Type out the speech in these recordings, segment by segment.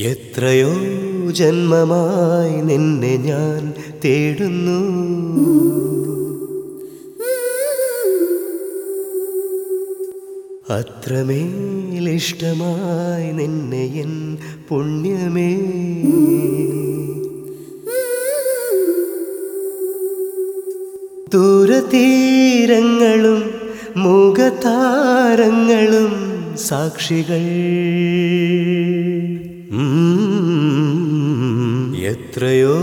എത്രയോ ജന്മമായി നിന്നെ ഞാൻ തേടുന്നു. അത്രമേലിഷ്ടമായി നിന്നെ എൻ പുണ്യമേ. ദൂരതീരങ്ങളും മുഖതാരങ്ങളും സാക്ഷികൾ. എത്രയോ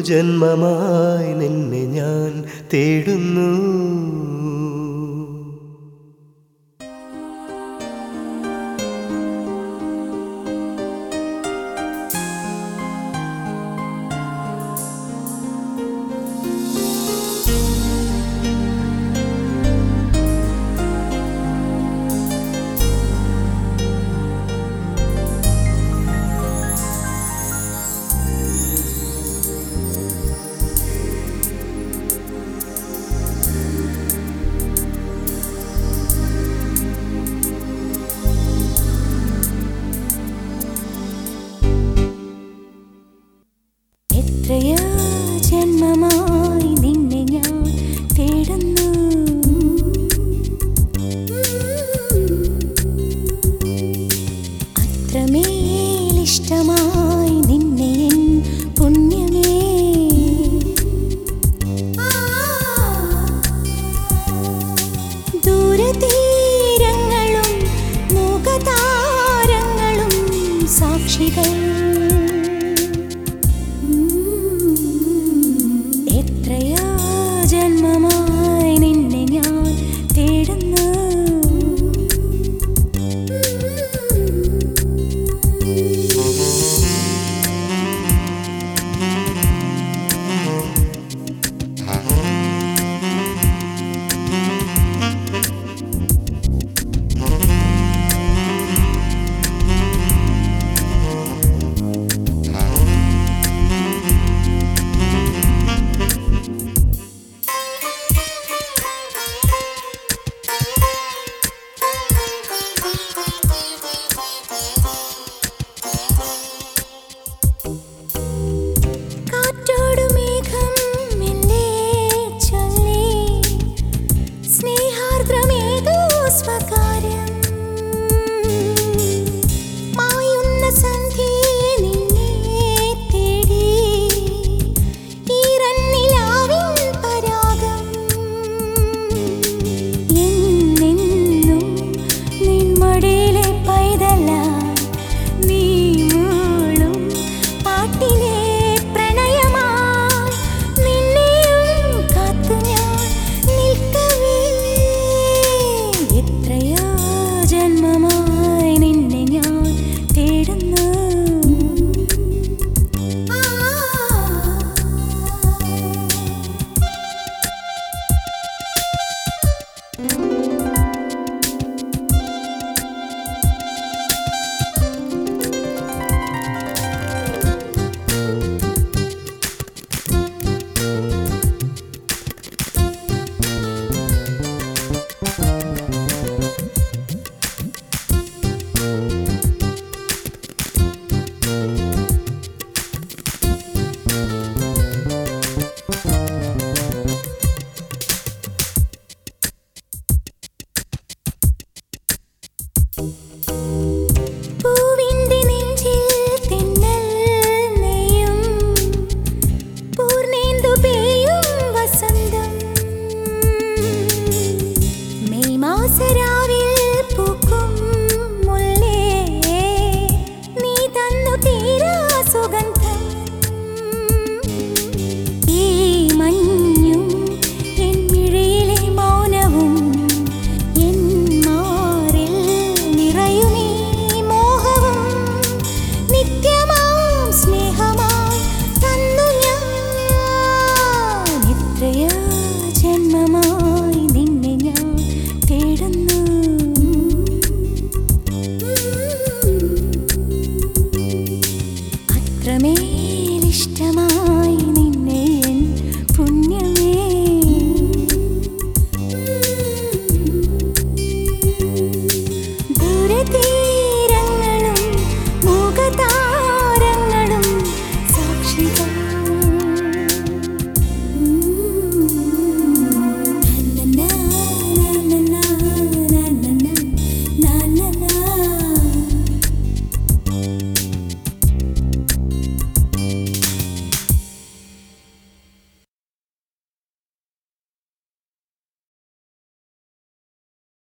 ജന്മമായി നിന്നെ ഞാൻ തേടുന്നു. 你等。